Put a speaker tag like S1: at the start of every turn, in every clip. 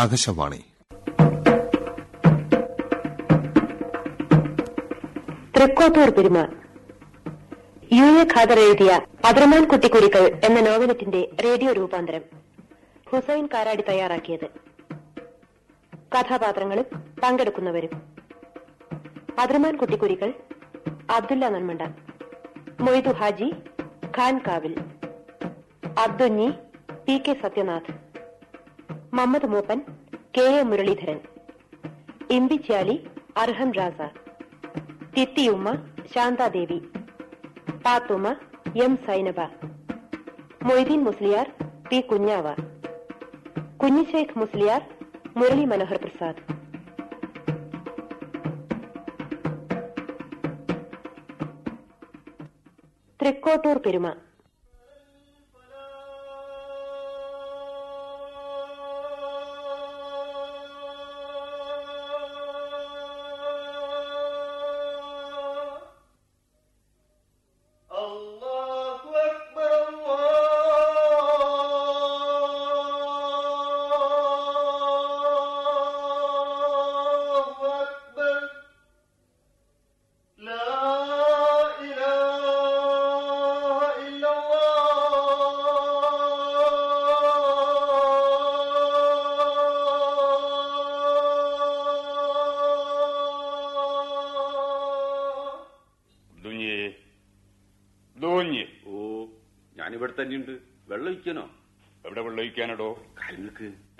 S1: ആകാശവാണി.
S2: തൃക്കോട്ടൂർ പെരുമ. U A Khader എഴുതിയ അദ്രമാൻ കുട്ടിക്കുരുക്കൾ എന്ന നോവലറ്റിന്റെ റേഡിയോ രൂപാന്തരം. ഹുസൈൻ കാരാടി തയ്യാറാക്കിയത്. കഥാപാത്രങ്ങളും പങ്കെടുക്കുന്നവരും. Adraman Kuttikurukkal Abdulla Nanmanda Moidu Haji Khan Kavil. Abdunhi P K Sathyanath. Mammad Mooppan K A Muraleedharan Imbichali Arham Rasa Thithiyumma Shanthadevi Pathumma M Sainaba Moideen Musliyar P Kunhava Kunhisheikh Musliyar Murali Manohar Prasad. Thrikkottur Peruma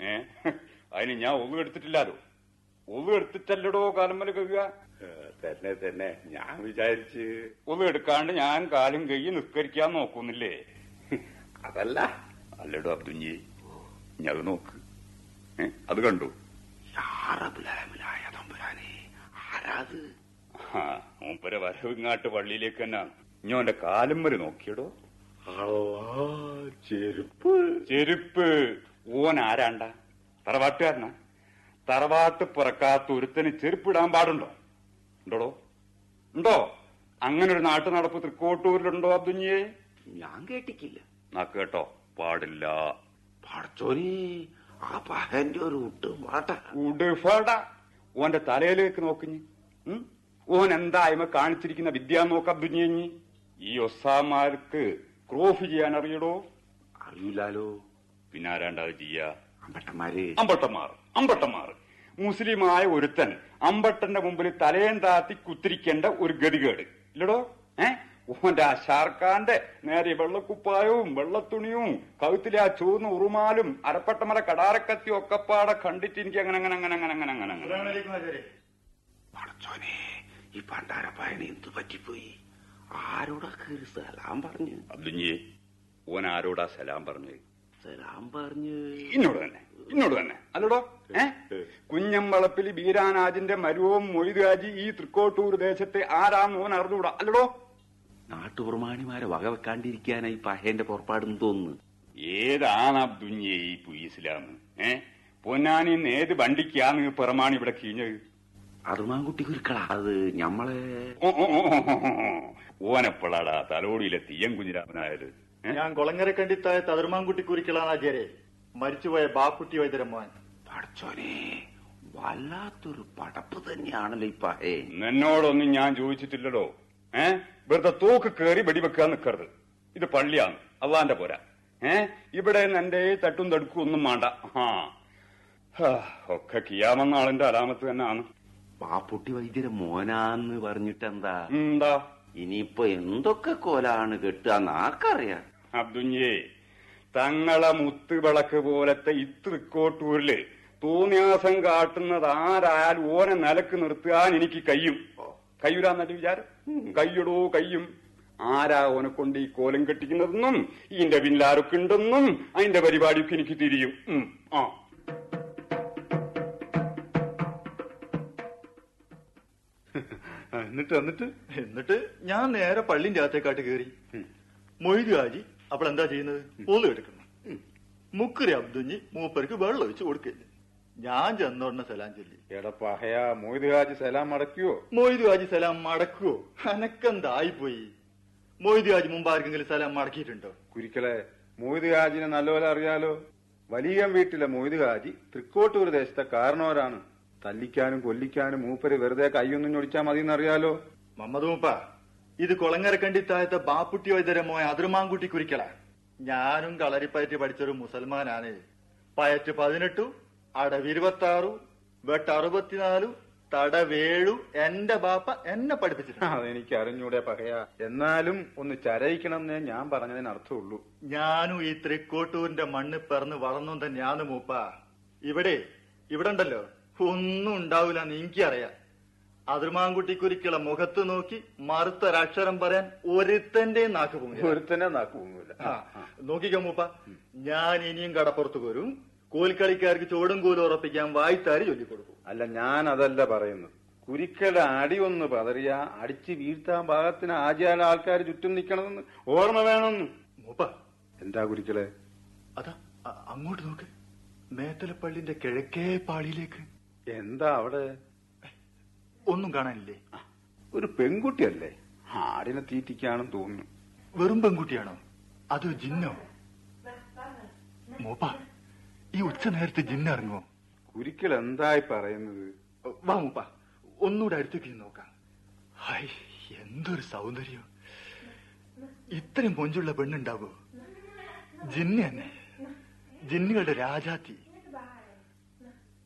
S3: ഏ? അതിന് ഞാൻ ഒന്നും എടുത്തിട്ടില്ലാലോ? ഒന്നും എടുത്തിട്ടല്ലടോ കാലമ്മൽ കഴിയുക?
S4: തന്നെ തന്നെ. ഞാൻ വിചാരിച്ച്
S3: ഒന്നും എടുക്കാണ്ട് ഞാൻ കാലും കൈ നിസ്കരിക്കാൻ നോക്കുന്നില്ലേ?
S4: അതല്ല.
S3: അല്ലടോ അബ്ദുഞ്ഞി ഞാൻ നോക്ക്. അത് കണ്ടു.
S4: ആരാത്
S3: മൂപ്പര വരവിങ്ങാട്ട് പള്ളിയിലേക്ക് തന്നെ. ഞാൻ കാലം വരെ
S4: നോക്കിയടോ. ചെരുപ്പ്.
S3: ചെരുപ്പ്. ഓൻ ആരാണ്ട? തറവാട്ടുകാരനാ? തറവാട്ട് പുറക്കാത്ത ഒരുത്തന് ചെരുപ്പിടാൻ പാടുണ്ടോ? ഉണ്ടോടോ? ഉണ്ടോ? അങ്ങനെ ഒരു നാട്ടു നടപ്പ് തൃക്കോട്ടൂരിലുണ്ടോ അബ്ദുഞ്ഞിയെ?
S4: ഞാൻ കേട്ടിക്കില്ല.
S3: നാ കേട്ടോ പാടില്ല.
S4: പാടച്ചോരി ആ പഹന്റെ ഒരു ഒട്ട് പാട്ട
S3: ഉടുഫട ഓന്റെ തലയിലേക്ക് നോക്കിഞ്ഞ് ഓൻ എന്താ അയമ കാണിച്ചിരിക്കുന്ന വിദ്യ നോക്ക അബ്ദുഞ്ഞി ഈ ഒസാമാർക്ക് ക്രോഫ് ചെയ്യാൻ അറിയടോ
S4: അറിയില്ലാലോ.
S3: പിന്നെ ആരാണ്ടത് ചെയ്യാ?
S4: അമ്പട്ടന്മാര്.
S3: അമ്പട്ടന്മാർ അമ്പട്ടന്മാർ. മുസ്ലിമായ ഒരുത്തൻ അമ്പട്ടന്റെ മുമ്പിൽ തലയും താത്തി കുത്തിരിക്കേണ്ട ഒരു ഗതികേട്. ഇല്ലടോ? ഏ? ഓന്റെ ആ ഷാർഖാന്റെ നേരെ വെള്ളക്കുപ്പായവും വെള്ളത്തുണിയും കഴുത്തിലെ ആ ചുവന്ന ഉറുമാലും അരപ്പട്ടമല കടാരക്കത്തി ഒക്കെപ്പാടെ കണ്ടിട്ട് എനിക്ക് അങ്ങനെ അങ്ങനെ അങ്ങനെ അങ്ങനെ അങ്ങനെ അങ്ങനെ അങ്ങനെ.
S4: പടച്ചോനെ ഈ പണ്ടാര എന്തു പറ്റിപ്പോയി? ആരോടാ കയറി സലാം പറഞ്ഞു.
S3: അബ്ദുഞ്ഞി ഓൻ ആരോടാ സലാം പറഞ്ഞത്?
S4: പറഞ്ഞ്
S3: ഇന്നോട് തന്നെ ഇന്നോട് തന്നെ. അല്ലടോ ഏ? കുഞ്ഞമ്പളപ്പിൽ ബീരാനാജിന്റെ മരുവും മൊയ്തുകാജി ഈ തൃക്കോട്ടൂർ ദേശത്തെ ആരാ മോൻ അറിഞ്ഞുകൂടാ? അല്ലടോ.
S4: നാട്ടുപ്രമാണിമാരെ വകവെക്കാണ്ടിരിക്കാനായി പഹേന്റെ പുറപ്പാടെന്ന് തോന്നുന്നു.
S3: ഏതാണ് അബ്ദുഞ്ഞേ ഈ ഇസ്ലാം ഏ? പൊന്നാനി ഏത് വണ്ടിക്കാന്ന് പിറമാണി ഇവിടെ കീഞ്ഞത്.
S4: അറുമാൻകുട്ടി കുരുക്കളാ അത് ഞമ്മളെ.
S3: ഓനെപ്പോഴാടാ തലോടിയിലെ തീയൻ കുഞ്ഞിരാമനായത്?
S5: ഞാൻ കൊളങ്ങര കണ്ടിത്തായ തതിർമാൻകുട്ടി കുരിക്കളാണാചാരെ മരിച്ചുപോയ ബാക്കുട്ടി വൈദ്യരമ്മോൻ.
S4: പടച്ചോനെ വല്ലാത്തൊരു പടപ്പ് തന്നെയാണല്ലോ ഇപ്പ പഹേ.
S3: എന്നോടൊന്നും ഞാൻ ചോദിച്ചിട്ടില്ലടോ. ഏ? വെറുതെ തൂക്ക് കേറി വെടിവെക്കാൻ നിക്കരുത്. ഇത് പള്ളിയാണ്. അള്ളാന്റെ പോരാ. ഏ? ഇവിടെ എന്റെ തട്ടും തടുക്കും ഒന്നും വേണ്ട ആ. ഒക്കെ കിയാമെന്ന ആളിന്റെ അലാമത്ത് തന്നെയാണ്.
S4: പാപ്പുട്ടി വൈദ്യരെ മോനാന്ന് പറഞ്ഞിട്ടെന്താ?
S3: എന്താ?
S4: ഇനിയിപ്പോ എന്തൊക്കെ കോലാണ് കെട്ടുക ആർക്കറിയാം?
S3: അബ്ദുഞ്ഞേ തങ്ങളെ മുത്തുവിളക്ക് പോലത്തെ ഇത്തൃക്കോട്ടൂരിൽ തോന്നിയാസം കാട്ടുന്നത് ആരായാൽ ഓനെ നിലയ്ക്ക് നിർത്താൻ എനിക്ക് കയ്യും കയ്യൂരാന്നല്ല വിചാരം? കയ്യടോ കയ്യും. ആരാ ഓനെ കൊണ്ട് ഈ കോലം കെട്ടിക്കുന്നതെന്നും ഇതിന്റെ പിന്നിലാരൊക്കെ ഉണ്ടെന്നും അതിന്റെ പരിപാടിയൊക്കെ എനിക്ക് തിരിയും. ആ.
S5: എന്നിട്ട് എന്നിട്ട്? എന്നിട്ട് ഞാൻ നേരെ പള്ളിന്റെ അകത്തേക്കാട്ട് കയറി മൊയ്തു ആജി അപ്പോൾ എന്താ ചെയ്യുന്നത്? ഒളു എടുക്കണം. മുക്കുരി അബ്ദുഞ്ഞി മൂപ്പർക്ക് വെള്ളം ഒഴിച്ച് കൊടുക്കില്ല ഞാൻ ചെന്നോടനെ സലാം ചൊല്ലി.
S6: എടാ പഹയ മൊയ്തുഹാജി സലാം മടക്കുവോ
S5: മൊയ്തു ഹാജി സലാം മടക്കുവോ അനക്കെന്തായിപ്പോയി? മൊയ്തു ഹാജി മുമ്പ് ആർക്കെങ്കിലും സലാം മടക്കിയിട്ടുണ്ടോ
S6: കുരിക്കളെ മൊയ്തുഹാജിനെ നല്ലപോലെ അറിയാലോ. വലിയ വീട്ടിലെ മൊയ്തു ഹാജി തൃക്കോട്ടൂർ ദേശത്തെ കാരണവരാണ്. തല്ലിക്കാനും കൊല്ലിക്കാനും മൂപ്പര് വെറുതെ കൈയൊന്നും ഞൊടിച്ചാൽ മതി എന്നറിയാലോ
S5: മമ്മദ് മൂപ്പ ഇത് കൊളങ്ങരക്കണ്ടി താഴത്തെ ബാപ്പുട്ടി വൈദ്യരെ മോയ അതിർമാൻകുട്ടി കുരിക്കല. ഞാനും കളരിപ്പയറ്റ് പഠിച്ചൊരു മുസൽമാനാണ്. പയറ്റ് പതിനെട്ടു അടവ് ഇരുപത്തി ആറു വെട്ട് അറുപത്തിനാലു തടവേഴു എന്റെ ബാപ്പ എന്നെ പഠിപ്പിച്ചിട്ടുണ്ട്.
S6: അതെനിക്ക് അറിഞ്ഞൂടെ പകയാ. എന്നാലും ഒന്ന് ചരയിക്കണമെന്നേ ഞാൻ പറഞ്ഞതിന് അർത്ഥമുള്ളൂ
S5: ഞാനും ഈ തൃക്കോട്ടൂരിന്റെ മണ്ണ് പിറന്ന് വളർന്നു തന്നെയാണ് മൂപ്പ. ഇവിടെ ഇവിടെ ഉണ്ടല്ലോ. ഒന്നും ഉണ്ടാവില്ല എന്ന് എനിക്കറിയാം. അതിർമാൻകുട്ടിക്കുരിക്കുള്ള മുഖത്ത് നോക്കി മറുത്തൊരക്ഷരം പറയാൻ ഒരുത്തന്റെ നാക്ക് പോകും
S6: ഒരുത്തന്റെ നാക്ക് പൊങ്ങില്ല
S5: നോക്കിക്കോ മൂപ്പ. ഞാൻ ഇനിയും കടപ്പുറത്ത് വരും കോൽക്കളിക്കാർക്ക് ചോടും കോലും ഉറപ്പിക്കാൻ വായ്ത്താരി ചൊല്ലിക്കൊടുക്കും.
S6: അല്ല ഞാൻ അതല്ല പറയുന്നത്. കുരിക്കട അടി ഒന്ന് പതറിയ അടിച്ച് വീഴ്ത്താൻ ഭാഗത്തിന് ആചാര ആൾക്കാർ ചുറ്റും നിക്കണമെന്ന് ഓർമ്മ വേണമെന്ന്.
S5: മൂപ്പ.
S6: എന്താ കുരിക്കളെ
S5: അതാ അങ്ങോട്ട് നോക്ക്. മേത്തലപ്പള്ളിന്റെ കിഴക്കേ പാളിയിലേക്ക്.
S6: എന്താ അവിടെ?
S5: ഒന്നും കാണാനില്ലേ?
S6: ഒരു പെൺകുട്ടിയല്ലേ? ആടിനെ തീറ്റിക്കാണെന്ന് തോന്നുന്നു.
S5: വെറും പെൺകുട്ടിയാണോ? അതോ ജിന്നോ? മോപ്പാ ഈ ഉച്ച നേരത്തെ ജിന്ന ഇറങ്ങുമോ
S6: കുരിക്കൽ എന്തായി പറയുന്നത്?
S5: വാ മൂപ്പ ഒന്നുകൂടെ അടുത്തേക്ക് നോക്കാം. ഹായ് എന്തൊരു സൗന്ദര്യം. ഇത്രയും പൊഞ്ചുള്ള പെണ്ണുണ്ടാവോ? ജിന്ന തന്നെ. ജിന്നുകളുടെ രാജാത്തി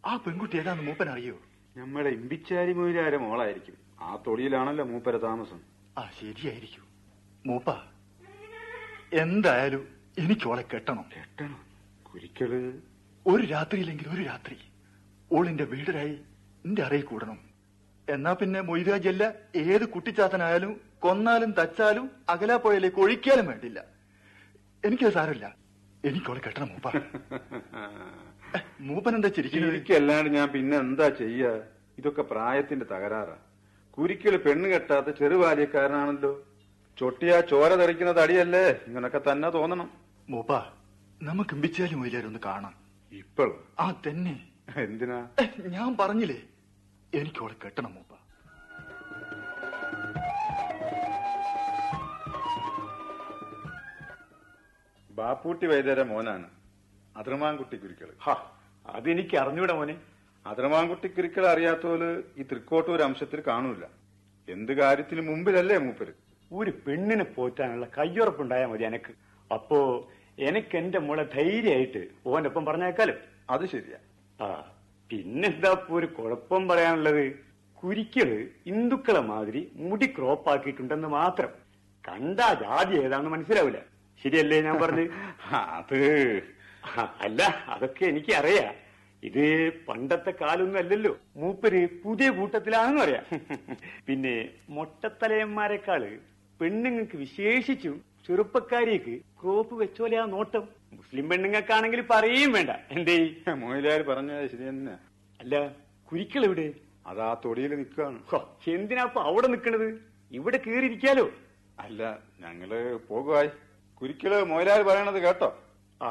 S5: ആ പെൺകുട്ടി ഏതാന്ന് മൂപ്പൻ അറിയോ
S6: നമ്മുടെ ഇമ്പിച്ചാരി മൊയിലാരെ മോളായിരിക്കും. ആ തൊടിയിലാണല്ലോ മൂപ്പര താമസം.
S5: ആ ശരിയായിരിക്കും. മൂപ്പ എന്തായാലും എനിക്ക് ഓളെ കെട്ടണം.
S6: കെട്ടണം? കുരിക്കൾ?
S5: ഒരു രാത്രിയില്ലെങ്കിൽ ഒരു രാത്രി. ഓളിന്റെ വീടരായി എന്റെ അറയിൽ കൂടണം. എന്നാ പിന്നെ മൊയ്താജല്ല ഏത് കുട്ടിച്ചാത്തനായാലും കൊന്നാലും തച്ചാലും അകലാപ്പുഴയിലേക്ക് ഒഴിക്കാനും വേണ്ടില്ല. എനിക്കത് സാരമില്ല. എനിക്കോളെ കെട്ടണം മൂപ്പ. മൂപ്പൻ എന്താ ചിരിക്കുന്നത്?
S6: എനിക്കല്ലാണ്ട് ഞാൻ പിന്നെ എന്താ ചെയ്യാ? ഇതൊക്കെ പ്രായത്തിന്റെ തകരാറാ. കുരിക്കൽ പെണ്ണ് കെട്ടാത്ത ചെറുബാല്യക്കാരനാണല്ലോ ചൊട്ടിയാ ചോര തെറിക്കുന്ന തടിയല്ലേ ഇങ്ങനൊക്കെ തന്നെ തോന്നണം.
S5: മൂപ്പ നമുക്ക് ഇമ്പിച്ചാലും മൊയ്ലാരൊന്ന് കാണാം.
S6: ഇപ്പോൾ
S5: ആ തന്നെ.
S6: എന്തിനാ?
S5: ഞാൻ പറഞ്ഞില്ലേ? എനിക്കോളെ കെട്ടണം മൂപ്പ.
S6: ബാപ്പൂട്ടി വൈദ്യരെ മോനാണ്. അതിർമാൻകുട്ടി
S1: ഹാ അതെനിക്ക് അറിഞ്ഞൂടെ മോനെ.
S6: അതിർമാൻകുട്ടി കുരിക്കൾ അറിയാത്തോൽ ഈ തൃക്കോട്ടൂർ അംശത്തിൽ കാണൂല. എന്ത് കാര്യത്തിന് മുമ്പിലല്ലേ മൂപ്പര്?
S1: ഒരു പെണ്ണിനെ പോറ്റാനുള്ള കയ്യുറപ്പുണ്ടായാ മതി എനക്ക്. അപ്പോ എനിക്ക് എന്റെ മോളെ ധൈര്യമായിട്ട് ഓന്റെ ഒപ്പം പറഞ്ഞേക്കാലും.
S6: അത് ശരിയാ.
S1: ആ പിന്നെന്താ ഒരു കുഴപ്പം പറയാനുള്ളത്? കുരിക്കൾ ഹിന്ദുക്കളെ മാതിരി മുടി ക്രോപ്പാക്കിയിട്ടുണ്ടെന്ന് മാത്രം. കണ്ടാ ജാതി ഏതാണെന്ന് മനസ്സിലാവില്ല ശരിയല്ലേ ഞാൻ പറഞ്ഞു
S6: അത്
S1: അല്ല അതൊക്കെ എനിക്ക് അറിയാം ഇത് പണ്ടത്തെ കാലൊന്നും അല്ലല്ലോ. മൂപ്പര് പുതിയ കൂട്ടത്തിലാണെന്ന് അറിയാം പിന്നെ മൊട്ടത്തലയന്മാരെക്കാൾ പെണ്ണുങ്ങൾക്ക് വിശേഷിച്ചും ചെറുപ്പക്കാരിക്ക് കോപ്പ് വെച്ചോലെ ആ നോട്ടം. മുസ്ലിം പെണ്ണുങ്ങൾക്കാണെങ്കിൽ പറയും വേണ്ട. എന്തേ?
S6: മൊയിലാർ പറഞ്ഞത് ശരി തന്നെ.
S1: അല്ല കുരിക്കൾ എവിടെ?
S6: അതാ തൊടിയിൽ നിൽക്കാണ്.
S1: ഹോ, എന്തിനാ അപ്പൊ അവിടെ നിൽക്കണത്? ഇവിടെ കേറിയിരിക്കാലോ?
S6: അല്ല ഞങ്ങൾ പോകുവായി. കുരിക്കൾ മൊയിലാർ പറയണത് കേട്ടോ.
S1: ആ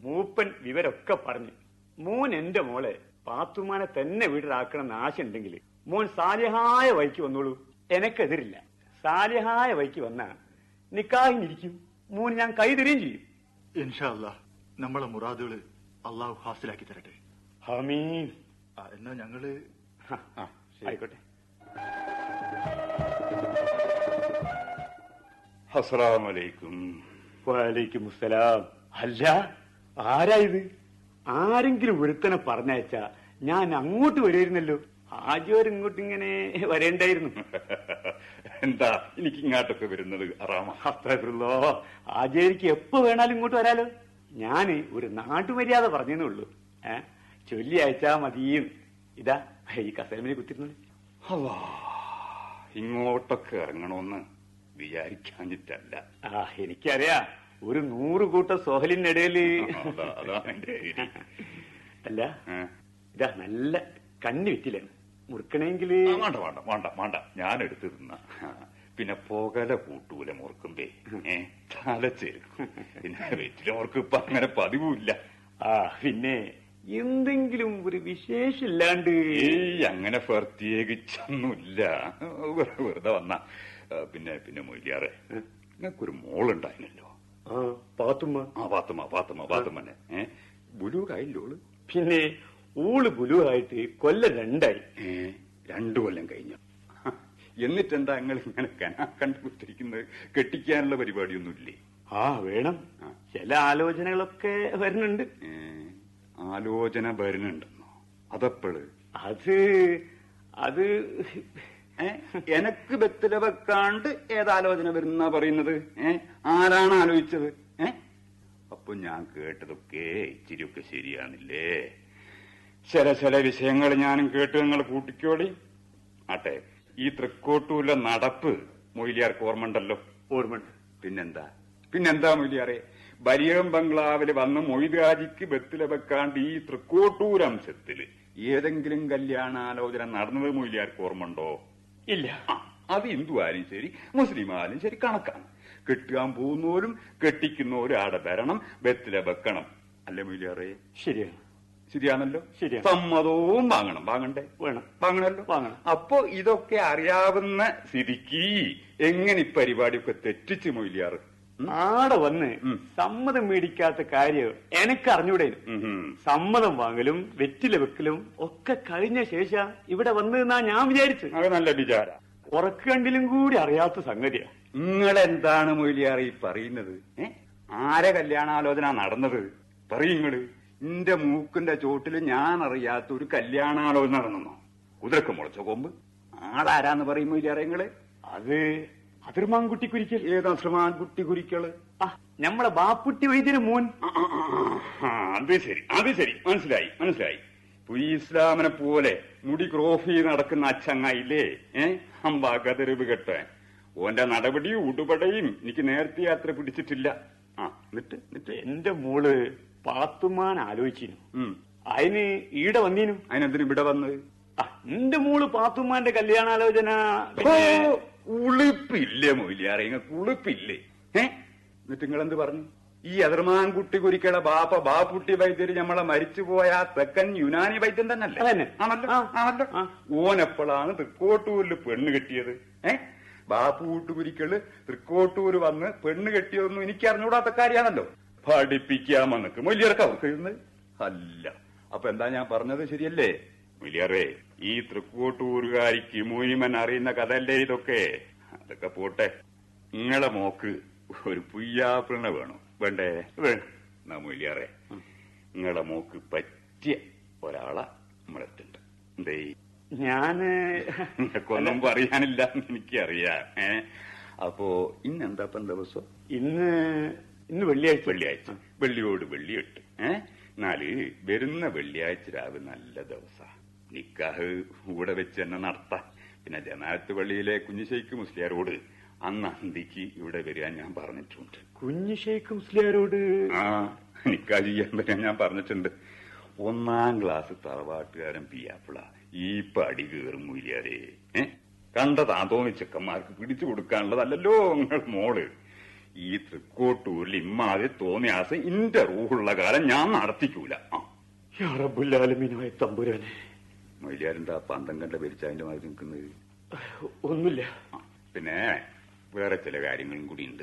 S1: മൂപ്പൻ വിവരൊക്കെ പറഞ്ഞു. മോൻ എന്റെ മോളെ പാത്തുമാനെ തന്നെ വീട്ടിലാക്കണം ആശയുണ്ടെങ്കിൽ മോൻ സാലിഹായ വഴിക്ക് വന്നോളൂ. എനക്കെതിരില്ല. സാലിഹായ വഴിക്ക് വന്ന നിക്കാഹിനിരിക്കും. മോൻ ഞാൻ കൈ തരുകയും ചെയ്യും.
S5: ഇൻഷാല്ല നമ്മളെ മുറാദുകൾ അള്ളാഹു ഹാസിലാക്കി തരട്ടെ.
S1: ഹമീൻ.
S5: ആ, എന്നാ
S6: ഞങ്ങൾ.
S1: ആയിക്കോട്ടെ.
S3: അസ്സലാമലൈക്കും
S1: വാലൈക്കും അല്ല ആരാ ഇത് ആരെങ്കിലും ഒരുത്തനെ പറഞ്ഞയച്ചാ ഞാൻ അങ്ങോട്ട് വരുമായിരുന്നല്ലോ ആദ്യം ഇങ്ങോട്ട് ഇങ്ങനെ വരേണ്ടായിരുന്നു.
S3: എന്താ എനിക്ക് ഇങ്ങോട്ടൊക്കെ വരുന്നത്? അറാമ
S1: ആദ്യം എനിക്ക് എപ്പോ വേണാലും ഇങ്ങോട്ട് വരാലോ. ഞാൻ ഒരു നാട്ടുമര്യാദ പറഞ്ഞേ ഉള്ളൂ. ഏ? ചൊല്ലി അയച്ചാ മതിയും. ഇതാ ഈ കസേരമിനെ കുത്തിരുന്നത്.
S3: ഇങ്ങോട്ടൊക്കെ ഇറങ്ങണമെന്ന് വിചാരിക്കാഞ്ഞിട്ടല്ല.
S1: ആ എനിക്കറിയാ. ഒരു നൂറ് കൂട്ട
S3: ഐഡിയ.
S1: അല്ല ഇതാ നല്ല കണ്ണി വിറ്റില്ല?
S3: മുറുക്കണെങ്കിൽ വേണ്ട വേണ്ട വേണ്ട വേണ്ട. ഞാൻ എടുത്തിരുന്ന പിന്നെ പുകല കൂട്ടൂല മുറുക്കുമ്പേ. തല തലച്ചേർക്കും. പിന്നെ വെറ്റില മുറുക്ക് ഇപ്പൊ അങ്ങനെ പതിവില്ല
S1: ആ പിന്നെ എന്തെങ്കിലും ഒരു വിശേഷില്ലാണ്ട്
S3: ഏയ് അങ്ങനെ പ്രത്യേകിച്ചൊന്നുമില്ല. വെറു- വെറുതെ വന്ന. പിന്നെ പിന്നെ മൊയ്ലിയാറെ നിങ്ങൾക്കൊരു മോളുണ്ടായിരുന്നല്ലോ
S1: പാത്തുമ്മ.
S3: ആ പാത്തുമ്മ പാത്തുമ്മ പാത്തുമ്മനെ. ഏ? ബുലൂകായില്ലോൾ
S1: പിന്നെ ഊൾ ബുലൂറായിട്ട് കൊല്ലം രണ്ടായി.
S3: രണ്ടു കൊല്ലം കഴിഞ്ഞു. എന്നിട്ടെന്താ നിങ്ങൾ ഇങ്ങനെ കനാ കണ്ടുപിടിച്ചിരിക്കുന്നത്? കെട്ടിക്കാനുള്ള പരിപാടിയൊന്നുമില്ലേ?
S1: ആ വേണം. ചില ആലോചനകളൊക്കെ വരുന്നുണ്ട്.
S3: ആലോചന വരുന്നുണ്ടെന്നോ? അതപ്പോൾ?
S1: അത് അത്
S3: എനക്ക് ബത്തില വെക്കാണ്ട് ഏതാലോചന വരുന്ന പറയുന്നത്? ഏ? ആരാണ് ആലോചിച്ചത്? ഏ? അപ്പൊ ഞാൻ കേട്ടതൊക്കെ ഇച്ചിരിയൊക്കെ ശരിയാണില്ലേ? ചില ചില വിഷയങ്ങൾ ഞാനും കേട്ട് നിങ്ങൾ കൂട്ടിക്കോളി. ആട്ടെ ഈ തൃക്കോട്ടൂല നടപ്പ് മൊയ്ലിയാർക്ക് ഓർമ്മണ്ടല്ലോ
S1: ഓർമ്മ
S3: പിന്നെന്താ? പിന്നെന്താ മൊയ്ലിയാറെ? ബരിയം ബംഗ്ലാവിൽ വന്ന് മൊയ്താജിക്ക് ബത്തില വെക്കാണ്ട് ഈ തൃക്കോട്ടൂരംശത്തിൽ ഏതെങ്കിലും കല്യാണാലോചന നടന്നത് മൊയ്ലിയാർക്ക് ഓർമ്മണ്ടോ
S1: ഇല്ല.
S3: അത് ഹിന്ദു ആയാലും ശരി മുസ്ലിം ആയാലും ശരി കണക്കാണ്. കെട്ടാൻ പോകുന്നവരും കെട്ടിക്കുന്നവരും ആടെ വരണം ബത്തില വെക്കണം. അല്ലേ മൊയ്ലിയാറെ?
S1: ശരിയാണ്.
S3: ശരിയാണല്ലോ?
S1: ശരിയാണ്.
S3: സമ്മതവും വാങ്ങണം. വാങ്ങണ്ടേ?
S1: വേണം.
S3: വാങ്ങണല്ലോ
S1: വാങ്ങണം.
S3: അപ്പോ ഇതൊക്കെ അറിയാവുന്ന സ്ഥിതിക്ക് എങ്ങനെ ഈ പരിപാടിയൊക്കെ തെറ്റിച്ച് മൊയ്ലിയാറ്?
S1: ആടെ വന്ന്. സമ്മതം മേടിക്കാത്ത കാര്യം എനക്ക്
S3: ഉം.
S1: സമ്മതം വാങ്ങലും വെറ്റില വെക്കലും ഒക്കെ കഴിഞ്ഞ ശേഷം ഇവിടെ വന്നതെന്നാ ഞാൻ വിചാരിച്ചു
S3: അത് നല്ല വിചാര.
S1: ഉറക്കണ്ടിലും കൂടി അറിയാത്ത സംഗതിയാ.
S3: നിങ്ങളെന്താണ് എന്താണ് ഈ പറയുന്നത് ആരെ കല്യാണാലോചന നടന്നത്? പറയുങ്ങൾ എന്റെ മൂക്കിന്റെ ചോട്ടിൽ ഞാൻ അറിയാത്ത ഒരു കല്യാണാലോചന നടന്നോ കുതിരക്ക് മുളച്ച കൊമ്പ്. ആളാരാന്ന് പറയും മൊയ്ലിയാറെ നിങ്ങൾ
S1: അത് അതിർമാൻകുട്ടി കുരിക്കൽ
S3: ഏതാ ശ്രമാൻ കുട്ടി കുരിക്കൾ
S1: ആ നമ്മളെ ബാപ്പുട്ടി വൈദ്യര് മോൻ.
S3: അത് ശരി അത് ശരി മനസ്സിലായി മനസ്സിലായി. പുലി ഈ ഇസ്ലാമിനെ പോലെ മുടി ക്രോഫി നടക്കുന്ന അച്ചങ്ങായില്ലേ ഏ അമ്പാ കതിറിവ് കെട്ടാൻ ഓന്റെ നടപടിയും ഉടുപടയും എനിക്ക് നേരത്തെ യാത്ര പിടിച്ചിട്ടില്ല. ആ എന്നിട്ട് എന്നിട്ട്?
S1: എന്റെ മോൾ പാത്തുമാൻ ആലോചിച്ചിരുന്നു. അതിന് ഈടെ വന്നീനു.
S3: അതിനെന്തിനു ഇവിടെ വന്നത്?
S1: ആ, എന്റെ മോൾ പാത്തുമാന്റെ കല്യാണാലോചന
S3: ഉളുപ്പില്ലേ മൊയ്ലിയാറെ നിങ്ങൾക്ക് കുളിപ്പില്ലേ? ഏ? എന്നിട്ട് നിങ്ങൾ എന്ത് പറഞ്ഞു? ഈ അതിർമാൻകുട്ടി കുരിക്കയുടെ ബാപ്പ ബാപ്പുട്ടി വൈദ്യര് നമ്മളെ മരിച്ചുപോയ ആ തെക്കൻ യുനാനി വൈദ്യൻ
S1: അതന്നെ.
S3: ആണല്ലോ. ആണല്ലോ. ഓനെപ്പോഴാണ് തൃക്കോട്ടൂരിൽ പെണ്ണ് കെട്ടിയത്. ഏ? ബാപ്പുകൂട്ട് കുരിക്കൾ തൃക്കോട്ടൂര് വന്ന് പെണ്ണ് കെട്ടിയതൊന്നും എനിക്ക് അറിഞ്ഞൂടാത്ത കാര്യമാണല്ലോ പഠിപ്പിക്കാമെന്നൊക്കെ മൊയ്ലിയർക്ക് അവർക്ക് അല്ല. അപ്പൊ എന്താ ഞാൻ പറഞ്ഞത് ശരിയല്ലേ? മൊയ്ലിയറേ ഈ തൃക്കോട്ടൂരുകാരിക്ക് മൂനിമൻ അറിയുന്ന കഥല്ലേ ഇതൊക്കെ? അതൊക്കെ പോട്ടെ. നിങ്ങളെ മോക്ക് ഒരു പുയ്യാപ്പിളിനെ വേണോ? വേണ്ടേ?
S1: വേണം.
S3: എന്നാ മൊയ്ലിയാറെ നിങ്ങളെ മോക്ക് പറ്റിയ ഒരാളെ നമ്മളെത്തുണ്ട് എന്തേ?
S1: ഞാൻ
S3: നിങ്ങൾക്കൊന്നും പറയാനില്ല എനിക്കറിയാം. ഏ? അപ്പോ ഇന്ന് എന്താപ്പം ദിവസം?
S1: ഇന്ന് ഇന്ന് വെള്ളിയാഴ്ച.
S3: വെള്ളിയാഴ്ച. വെള്ളിയോട് വെള്ളിയിട്ട്. ഏ? എന്നാൽ വരുന്ന വെള്ളിയാഴ്ച രാവിലെ നല്ല ദിവസാ. നിക്കാഹ് കൂടെ വെച്ച് തന്നെ നടത്താം. പിന്നെ ജമാഅത്ത് പള്ളിയിലെ കുഞ്ഞിശൈക്ക് മുസ്ലിയാരോട് അന്ന് അന്തിക്ക് ഇവിടെ വരിക ഞാൻ പറഞ്ഞിട്ടുണ്ട്.
S1: കുഞ്ഞു ഷേഖ് മുസ്ലിയാരോട്?
S3: ആ നിക്കാഹ് ചെയ്യാൻ പറ്റാൻ ഞാൻ പറഞ്ഞിട്ടുണ്ട്. ഒന്നാം ക്ലാസ് തറവാട്ടുകാരൻ പിയാപ്പിള ഈ പടി കയറും മൂലിയാരേ ഏ? കണ്ട താന്തോന്നി ചെക്കന്മാർക്ക് പിടിച്ചു കൊടുക്കാനുള്ളതല്ലല്ലോ നിങ്ങൾ മോൾ. ഈ തൃക്കോട്ടൂരിൽ ഇമ്മാതിരി തോന്നിയാസം ഇന്റെ റൂഹുള്ള കാലം ഞാൻ നടത്തിക്കൂല. ആ.
S1: റബ്ബുല്ലാലമീനായ തമ്പുരാനെ.
S3: മൊയ്ലിയാരെന്താ പന്തം കണ്ട ഭരിച്ചതിന്റെ മാതിരി നിൽക്കുന്നത്?
S1: ഒന്നുമില്ല.
S3: പിന്നെ വേറെ ചില കാര്യങ്ങളും കൂടി ഉണ്ട്.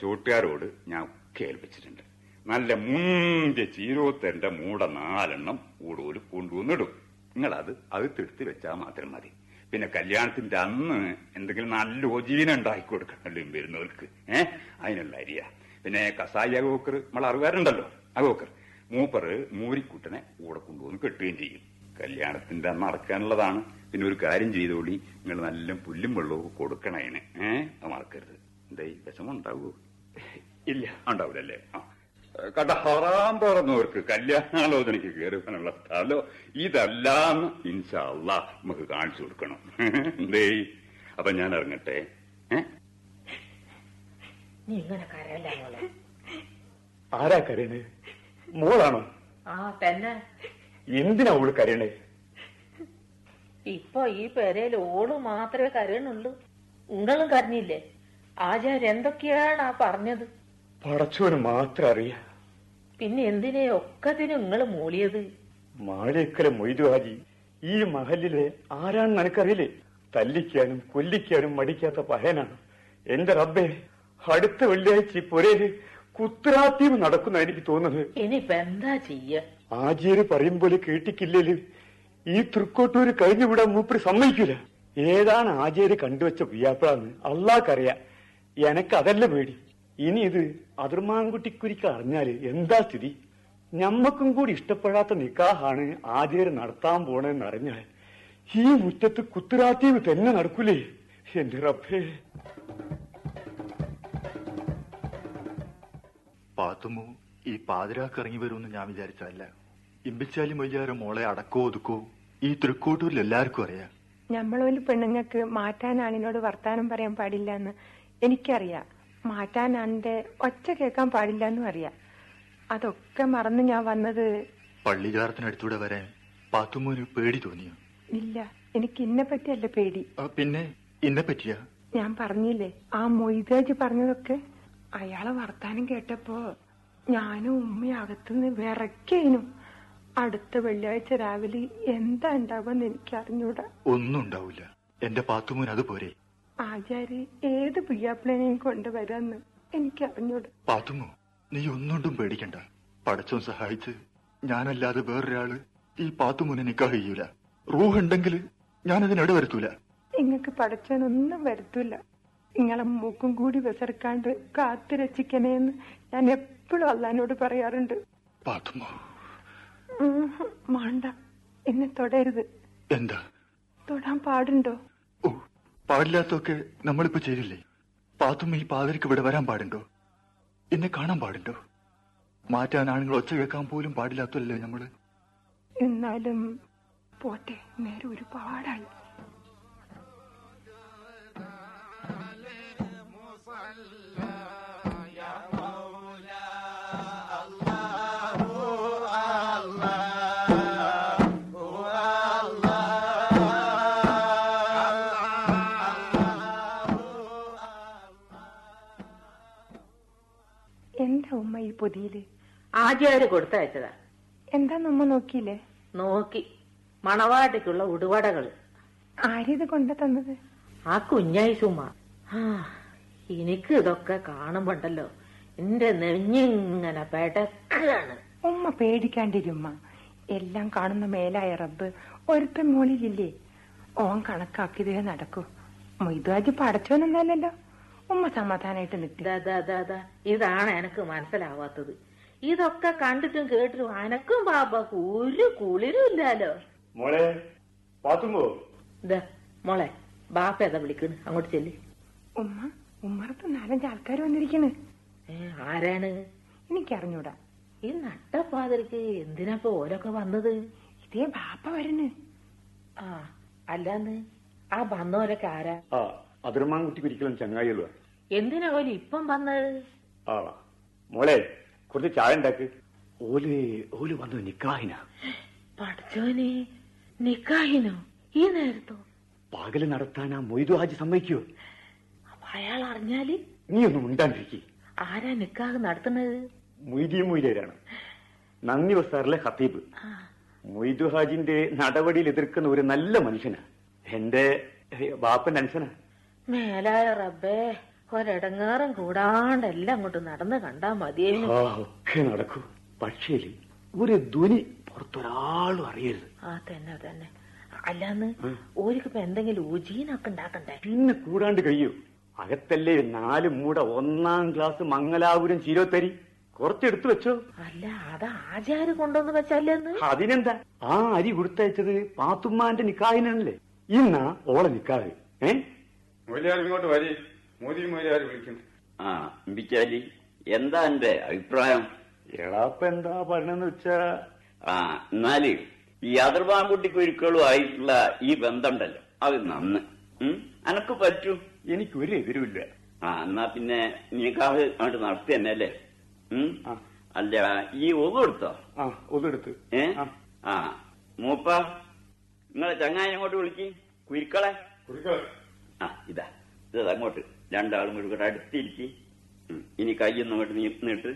S3: ചൂട്ടുകാരോട് ഞാൻ കേൾപ്പിച്ചിട്ടുണ്ട്. ഏൽപ്പിച്ചിട്ടുണ്ട് നല്ല മുന്തിയ ചീരോത്തന്റെ മൂട നാലെണ്ണം ഊടൂര് കൊണ്ടുവന്നിടും. നിങ്ങൾ അത് തിരുത്തി വെച്ചാൽ മാത്രം മതി. പിന്നെ കല്യാണത്തിന്റെ അന്ന് എന്തെങ്കിലും നല്ല ഒജീന ഉണ്ടാക്കി കൊടുക്കണല്ലോ വരുന്നവർക്ക്. ഏഹ് അതിനുള്ള അരിയ. പിന്നെ കസായി അഗോക്കർ നമ്മൾ അറിവാറുണ്ടല്ലോ അഗോക്കർ മൂപ്പറ് മൂരിക്കുട്ടനെ കൂടെ കൊണ്ടുവന്ന് കെട്ടുകയും ചെയ്യും. കല്യാണത്തിന്റെ അന്ന് അറക്കാനുള്ളതാണ് പിന്നെ ഒരു കാര്യം ചെയ്തോളി നിങ്ങൾ നല്ല പുല്ലും വെള്ളവും കൊടുക്കണം അതിന്. ഏഹ് അത് മറക്കരുത്. എന്തായി ഈ വിഷമം ഉണ്ടാവുമോ
S1: ഇല്ല.
S3: ഉണ്ടാവില്ലല്ലേ? ആ. കണ്ട ഹറാം തുറന്നവർക്ക് കല്യാണാലോചനയ്ക്ക് കയറുവാനുള്ള സ്ഥലം ഇതല്ലാന്ന് ഇൻഷല്ല നമുക്ക് കാണിച്ചു കൊടുക്കണം. എന്തേ? അപ്പൊ ഞാൻ ഇറങ്ങട്ടെ.
S1: ആരാ കരയണേ? മോളാണോ?
S7: ആ തന്നെ
S1: എന്തിനാ ഓൾ കരയണേ?
S7: ഇപ്പൊ ഈ പെരയിൽ ഓൾ മാത്രമേ കരയണുള്ളൂ. നിങ്ങളും കരഞ്ഞില്ലേ? ആചാര്യ എന്തൊക്കെയാണ് ആ പറഞ്ഞത്?
S1: പടച്ചോന് മാത്രം അറിയ.
S7: പിന്നെ എന്തിനെ ഒക്കത്തിന് നിങ്ങൾ മൂളിയത്?
S1: മാളിയക്കര മൊയ്തു ഹാജി ഈ മഹലിലെ ആരാണെന്ന് എനിക്കറിയില്ലേ തല്ലിക്കാനും കൊല്ലിക്കാനും മടിക്കാത്ത പഹയനാണ്. എന്റെ റബ്ബെ അടുത്ത വെള്ളിയാഴ്ച പുരയിൽ കുത്തരാത്തീവ് നടക്കുന്ന എനിക്ക് തോന്നുന്നത്.
S7: ഇനിയിപ്പെന്താ ചെയ്യ?
S1: ആചാര്യ പറയും പോലെ കേട്ടിക്കില്ലേൽ? ഈ തൃക്കോട്ടൂര് കഴിഞ്ഞുവിടാൻ മൂപ്പര് സമ്മതിക്കൂല. ഏതാണ് ആചാര്യ കണ്ടുവച്ച പിയാപ്പിളാന്ന് അള്ളാക്കറിയാ. എനക്ക് അതല്ല പേടി. ഇനി ഇത് അതിർമാൻകുട്ടിക്കുരിക്ക് അറിഞ്ഞാൽ എന്താ സ്ഥിതി? ഞമ്മക്കും കൂടി ഇഷ്ടപ്പെടാത്ത നിക്കാഹാണ് ആചാര്യ നടത്താൻ പോണെന്ന് അറിഞ്ഞാൽ ഈ മുറ്റത്ത് കുത്തുരാത്തീവ് തന്നെ നടക്കൂലേ? എന്റെ റബ്ബേ.
S5: പാത്തുമ്മു ഈ പാതിരാക്കിറങ്ങി വരുമെന്ന് ഞാൻ വിചാരിച്ചതല്ല. ഇമ്പിച്ചാലി മൊയ്യാറ് മോളെ അടക്കോ ഒതുക്കോ? ഈ തൃക്കോട്ടൂരിൽ എല്ലാവർക്കും അറിയാം.
S8: നമ്മളൊരു പെണ്ണുങ്ങൾക്ക് മാറ്റാനാണിനോട് വർത്താനം പറയാൻ പാടില്ല എന്ന് എനിക്കറിയാം മാറ്റാനാണിന്റെ ഒച്ച കേൾക്കാൻ പാടില്ല എന്നും അറിയാം. അതൊക്കെ മറന്ന് ഞാൻ വന്നത്
S5: പള്ളിജാറത്തിനടുത്തൂടെ വരാൻ പാത്തുമോന് പേടി തോന്നിയോ?
S8: ഇല്ല എനിക്ക് ഇന്നെ പറ്റിയല്ല പേടി.
S5: പിന്നെ ഇന്നെ പറ്റിയാ?
S8: ഞാൻ പറഞ്ഞില്ലേ ആ മൊയ്തേജ് പറഞ്ഞതൊക്കെ? അയാളെ വർത്താനം കേട്ടപ്പോ ഞാനും ഉമ്മയും അകത്തുനിന്ന് വിറക്കേനു അടുത്ത വെള്ളിയാഴ്ച രാവിലെ എന്താ ഉണ്ടാവുമെന്ന് എനിക്ക് അറിഞ്ഞൂടാ
S5: ഒന്നും ഉണ്ടാവില്ല എന്റെ പാത്തുമോൻ അത് പോരെ.
S8: ആചാരി ഏത് പിയ്യാപ്പിളനെയും കൊണ്ടുവരാന്ന് എനിക്ക് അറിഞ്ഞൂടാ
S5: പാത്തുമോ നീ ഒന്നുകൊണ്ടും പേടിക്കണ്ട. പടച്ചോൻ സഹായിച്ച് ഞാനല്ലാതെ വേറൊരാൾ ഈ പാത്തുമോനെ നിക്കാ കഴിയൂല റൂഹ് ഉണ്ടെങ്കിൽ ഞാനതിനിട വരുത്തൂല.
S8: ഇങ്ങക്ക് പടച്ചോനൊന്നും വരുത്തൂല. നിങ്ങളെ മൂക്കും കൂടി വിസർക്കാണ്ട് കാത്തിരച്ചിക്കണേന്ന് ഞാൻ എപ്പോഴും അള്ളഹാനോട് പറയാറുണ്ട്.
S5: പാത്തുമ്മു
S8: ഉം, മാണ്ട. എന്നെ തൊടരുത്.
S5: എന്താ?
S8: തൊടാൻ പാടുണ്ടോ?
S5: ഓ പാടില്ലാത്തൊക്കെ നമ്മളിപ്പോ ചെയ്തില്ലേ? പാത്തുമ്മ ഈ പാതിരിക്ക് ഇവിടെ വരാൻ പാടുണ്ടോ? എന്നെ കാണാൻ പാടുണ്ടോ? മാറ്റാൻ ആണുങ്ങൾ ഒച്ച കേൾക്കാൻ പോലും പാടില്ലാത്തല്ലേ നമ്മൾ
S8: എന്നാലും പോട്ടെ നേരെ ഒരുപാടായി പൊതിയിൽ.
S7: ആചാര്യ കൊടുത്തയച്ചതാ
S8: എന്താ നമ്മ നോക്കിയില്ലേ?
S7: നോക്കി. മണവാട്ടിക്കുള്ള ഉടുവടകൾ.
S8: ആരിത് കൊണ്ടു തന്നത്?
S7: ആ കുഞ്ഞായി സുമ എനിക്ക് ഇതൊക്കെ കാണുമ്പോണ്ടല്ലോ. എന്റെ നെഞ്ഞിങ്ങനെ പെടക്കാണ്.
S8: ഉമ്മ പേടിക്കാണ്ടിരുമ്മ. എല്ലാം കാണുന്ന മേലായ റബ്ബ് ഒരുത്തൻ മോളിലില്ലേ? ഓൻ കണക്കാക്കിയതേ നടക്കൂ. മൊയ്താജ് പടച്ചോനൊന്നല്ലല്ലോ ഉമ്മ സമാധാനായിട്ട് നിൽക്കും
S7: ദാ, ദാ, ദാ, ദാ. ഇതാണ് എനക്ക് മനസ്സിലാവാത്തത്. ഇതൊക്കെ കണ്ടിട്ടും കേട്ടിട്ടും അനക്കും ബാബക്ക് ഒരു കുളിരും ഇല്ലാലോ.
S1: മോളെ പാത്തുമ്പോ
S7: മോളെ ബാപ്പ ഏതാ വിളിക്കണ്? അങ്ങോട്ട് ചെല്ലി.
S8: ഉമ്മ ഉമ്മറത്ത് നാലഞ്ച് ആൾക്കാർ വന്നിരിക്കണ്.
S7: ഏ ആരാണ്?
S8: എനിക്കറിഞ്ഞൂടാ.
S7: ഈ നട്ടപ്പാതിരിക്ക് എന്തിനാപ്പൊ ഓരൊക്കെ വന്നത്?
S8: ഇതേ ബാപ്പ വരണ്.
S7: ആ അല്ലാന്ന്? ആ വന്നോരൊക്കെ ആരാ?
S1: അതിർമാൻകുട്ടി ഒരിക്കലും ചങ്ങായികളുവാ
S7: എന്തിനാ ഓലി ഇപ്പം വന്നത്?
S1: ആ മോളെ കുറച്ച് ചായ ഉണ്ടാക്ക്. ഓൽ ഓൽ വന്നു നിക്കാഹിന.
S7: പഠിച്ചോനെ നിക്കാഹിനോ? ഈ നേരത്തോ?
S1: പകൽ നടത്താൻ ആ മൊയ്തു ഹാജി സമ്മതിക്കോ?
S7: അപ്പൊ അയാൾ അറിഞ്ഞാൽ?
S1: നീ ഒന്നും ഉണ്ടാണ്ടിരിക്കി
S7: ആരാ നിക്കാഹ് നടത്തുന്നത്?
S1: മൊയ്തിയും മൊയ്തേരാണ്. നന്ദി ബസാറിലെ ഹത്തീബ് മൊയ്തു ഹാജിന്റെ നടപടിയിൽ എതിർക്കുന്ന ഒരു നല്ല മനുഷ്യനാ. എന്റെ ബാപ്പന്റെ അനുസനാ
S7: മേലായ റബ്ബേ. ഒരിടങ്ങാറും കൂടാണ്ട് എല്ലാം അങ്ങോട്ട് നടന്ന് കണ്ടാ മതിയേനു
S1: ഒക്കെ നടക്കൂ. പക്ഷേ ഒരു ധ്വനി പുറത്തൊരാളും അറിയരുത്.
S7: ആ തന്നെ തന്നെ. അല്ലാന്ന് ഓരിക്കിപ്പോ എന്തെങ്കിലും ഉജീനൊക്കെ ഉണ്ടാക്കണ്ടേ?
S1: പിന്നെ കൂടാണ്ട് കഴിയൂ. അകത്തല്ലേ നാല് മൂട ഒന്നാം ക്ലാസ് മംഗലാപുരം ചീരോത്തരി. കുറച്ചെടുത്തു വെച്ചോ.
S7: അല്ല അത് ആചാര് കൊണ്ടുവന്ന് വെച്ചല്ലെന്ന്?
S1: അതിനെന്താ? ആ അരി കൊടുത്തയച്ചത് പാത്തുമ്മാന്റെ നിക്കാഹിനല്ലേ ഇന്നാ ഓളെ നിക്കാഹ്. ഏ?
S6: ഇങ്ങോട്ട് വരി. മോദി ആര് വിളിക്കും?
S9: ആ അമ്പിച്ചാലി. എന്താ എന്റെ അഭിപ്രായം?
S1: എളാപ്പ എന്താ പറഞ്ഞെന്ന് വെച്ചാ?
S9: ആ എന്നാൽ ഈ അതിർവാൻകുട്ടിക്ക് ഒരിക്കലും ആയിട്ടുള്ള ഈ ബന്ധമുണ്ടല്ലോ. അത് നന്ന്. ഉം? അനക്ക് പറ്റൂ?
S1: എനിക്കൊരു എതിരുമില്ല.
S9: ആ എന്നാ പിന്നെ നീക്കാവ് അങ്ങോട്ട് നടത്തി തന്നെ അല്ലേ അല്ല ഈ ഒതു എടുത്തോ?
S1: ആ ഒതെടുത്ത്
S9: ഏ?
S1: ആ.
S9: ആ. മൂപ്പ നിങ്ങളെ ചങ്ങായി അങ്ങോട്ട് വിളിക്ക്. കുരുക്കളെ. ആ ഇതാ. ഇതാ അങ്ങോട്ട്. രണ്ടാളും കൂടി അടുത്തിരിക്ക്. ഇനി കയ്യൊന്നും അങ്ങോട്ട് നീട്ട്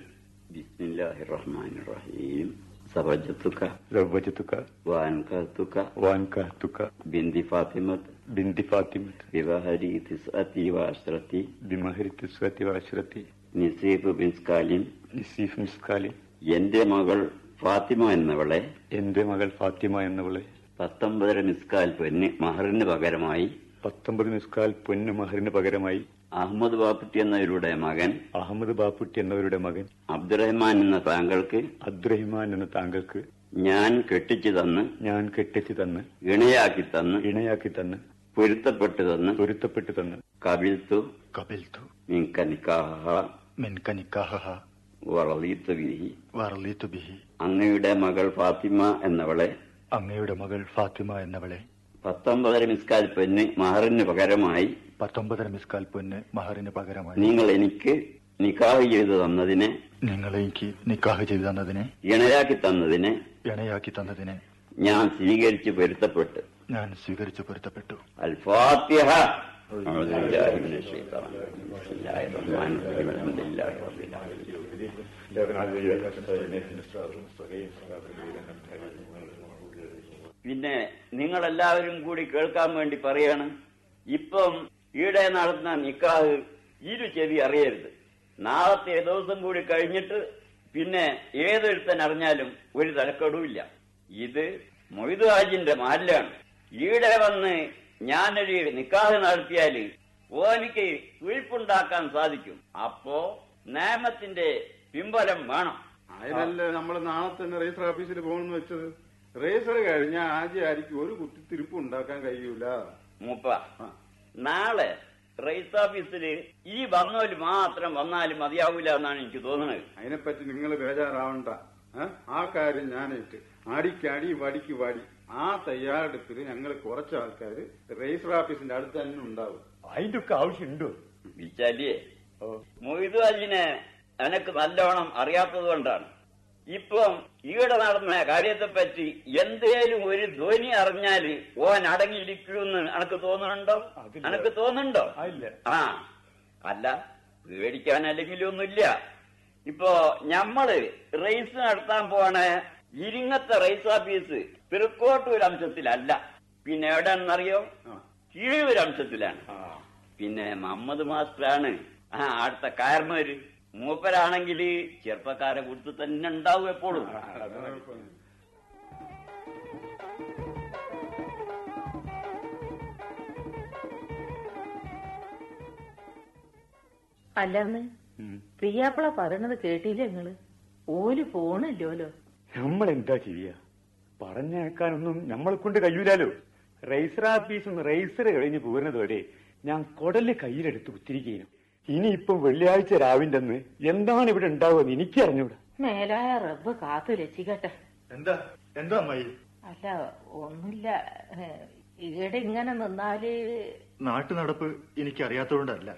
S9: ബിസ്മില്ലാഹിർ റഹ്മാനിർ റഹീം സബജത്തുക
S1: ലവ്വജത്തുക്ക
S9: വാൻകത്തുക
S1: വാൻകാത്തുക്ക.
S9: ബിന്ദി ഫാത്തിമത്ത്
S1: ബിന്ദി ഫാത്തിമത്ത്
S9: ബിവഹരി തിസ്അതി വഅശ്റതി
S1: ബിമഹരി തിസ്വത്തി വാശ്രത്തി
S9: നിസീഫ് ബിൻസ്കാലിൻ
S1: നിസീഫ് മിസ്കാലി
S9: എന്റെ മകൾ ഫാത്തിമ എന്നവളെ.
S1: എന്റെ മകൾ ഫാത്തിമ എന്നവളെ.
S9: പത്തൊമ്പതര മിസ്കാൽ പൊന്ന് മഹറിന് പകരമായി.
S1: പത്തൊമ്പത് മിസ്കാൽ പൊന്ന് മഹറിന് പകരമായി.
S9: അഹമ്മദ് ബാപ്പുട്ടി എന്നവരുടെ മകൻ
S1: അഹമ്മദ് ബാപ്പുട്ടി എന്നവരുടെ മകൻ
S9: അബ്ദുറഹ്മാൻ എന്ന താങ്കൾക്ക്
S1: അബ്ദുറഹ്മാൻ എന്ന താങ്കൾക്ക്
S9: ഞാൻ കെട്ടിച്ചു തന്ന്
S1: ഞാൻ കെട്ടിച്ചു തന്ന്
S9: ഇണയാക്കി തന്ന്
S1: ഇണയാക്കി തന്ന്
S9: പൊരുത്തപ്പെട്ടു തന്ന്
S1: പൊരുത്തപ്പെട്ടു തന്ന്.
S9: കബിൽത്തു
S5: കബിൽത്തു
S9: മിൻക തു
S5: മിൻക നിക്കാഹ
S9: വറളീത്തു ബിഹി
S5: വർലീത്തു ബിഹി
S9: അങ്ങയുടെ മകൾ ഫാത്തിമ എന്നവളെ
S5: അങ്ങയുടെ മകൾ ഫാത്തിമ എന്നവളെ.
S9: പത്തൊമ്പതര മിസ്കാൽ പെണ്ണ് മഹറിന് പകരമായി
S5: പത്തൊമ്പതര മിസ്കാൽ പൊന്ന് മഹറിന് പകരമായി.
S9: നിങ്ങൾ എനിക്ക് നിക്കാഹ് ചെയ്തു തന്നതിനെ
S5: നിങ്ങൾ എനിക്ക് നിക്കാഹ് ചെയ്തു തന്നതിനെ
S9: ഇണയാക്കി തന്നതിനെ
S5: ഇണയാക്കി തന്നതിനെ
S9: ഞാൻ സ്വീകരിച്ച് പൊരുത്തപ്പെട്ടു.
S5: ഞാൻ സ്വീകരിച്ച് പൊരുത്തപ്പെട്ടു.
S9: അൽഫാത്തിഹ പിന്നെ നിങ്ങളെല്ലാവരും കൂടി കേൾക്കാൻ വേണ്ടി പറയാണ് ഇപ്പം ഈടെ നടത്തുന്ന നിക്കാഹ് ഇരു ചെവി അറിയരുത്. നാളത്തെ ദിവസം കൂടി കഴിഞ്ഞിട്ട് പിന്നെ ഏതൊരുത്തൻ അറിഞ്ഞാലും ഒരു തലക്കെടുവില്ല. ഇത് മൊയ്തു ഹാജിന്റെ മാലിലാണ് ഈടെ വന്ന് ഞാനൊരു നിക്കാഹ് നടത്തിയാൽ ഓനിക്ക് കുഴിപ്പുണ്ടാക്കാൻ സാധിക്കും. അപ്പോ നിയമത്തിന്റെ പിമ്പലം വേണം.
S6: അതിനല്ലേ നമ്മൾ നാളെ തന്നെ രജിസ്റ്റർ ഓഫീസിൽ പോകണമെന്ന് വെച്ചത്? രജിസ്റ്റർ കഴിഞ്ഞാൽ ആദ്യം ആയിരിക്കും ഒരു കുത്തിത്തിരിപ്പ് ഉണ്ടാക്കാൻ കഴിയൂല.
S9: മൂപ്പ നാളെ റൈസ് ഓഫീസിൽ ഈ വന്നവര് മാത്രം വന്നാലും മതിയാവില്ല എന്നാണ് എനിക്ക് തോന്നുന്നത്
S6: അതിനെപ്പറ്റി നിങ്ങൾ ബേജാറാവണ്ട. ആ കാര്യം ഞാനിട്ട് അടിക്കടി വടിക്ക് വടി. ആ തയ്യാറെടുപ്പിൽ ഞങ്ങൾ കുറച്ച് ആൾക്കാർ രജിസ്റ്റർ ഓഫീസിന്റെ അടുത്ത് തന്നെ ഉണ്ടാവും.
S1: അതിന്റെ ഒക്കെ ആവശ്യമുണ്ടോ?
S9: വിചാരിയേ മൊയ്തു അല്ലിനെ എനക്ക് നല്ലോണം അറിയാത്തത് കൊണ്ടാണ്. ഇപ്പം ഈടെ നടന്ന കാര്യത്തെ പറ്റി എന്തേലും ഒരു ധ്വനി അറിഞ്ഞാൽ ഓൻ അടങ്ങിയിരിക്കുമെന്ന് എനക്ക് തോന്നുന്നുണ്ടോ? അനക്ക് തോന്നുന്നുണ്ടോ. ആ. അല്ല പേടിക്കാൻ അല്ലെങ്കിലും ഒന്നുമില്ല ഇപ്പോ ഞമ്മൾ റേസ് നടത്താൻ പോണ ഇരിങ്ങത്തെ റേസ് ഓഫീസ് തൃക്കോട്ടൂർ അംശത്തിലല്ല പിന്നെ എവിടെയാണെന്നറിയോ? കിഴിയൂർ അംശത്തിലാണ് പിന്നെ മുഹമ്മദ് മാസ്റ്ററാണ്. ആ അടുത്ത കാരണവര് മൂപ്പരാണെങ്കിൽ ചെറുപ്പക്കാരെ കൊടുത്ത് തന്നെ ഉണ്ടാവും എപ്പോഴും.
S7: അല്ലാന്ന് പ്രിയാപ്പിള പറയണത് കേട്ടില്ലേ നിങ്ങൾ? ഓൽ പോണല്ലോലോ
S1: നമ്മൾ എന്താ ചെയ്യ? പറഞ്ഞേക്കാനൊന്നും നമ്മളെ കൊണ്ട് കഴിയൂലോ റൈസർ ആഫീസിൽ നിന്ന് റൈസർ കഴിഞ്ഞ് പോരുന്നത് വരെ ഞാൻ കൊടൽ കയ്യിലെടുത്ത് കുത്തിരിക്കുകയും ഇനിയിപ്പം വെള്ളിയാഴ്ച രാവിന്റെ അന്ന് എന്താണ് ഇവിടെ ഉണ്ടാവുമെന്ന് എനിക്ക് അറിഞ്ഞൂടാ
S7: മേലായ റബ്ബ് കാത്തു രക്ഷിക്കട്ടെ.
S5: എന്താ? എന്താ അമ്മായി?
S7: അല്ല ഒന്നുമില്ല. ഇവിടെ ഇങ്ങനെ നിന്നാൽ
S5: നാട്ടു നടപ്പ് എനിക്ക് അറിയാത്തതുകൊണ്ടല്ല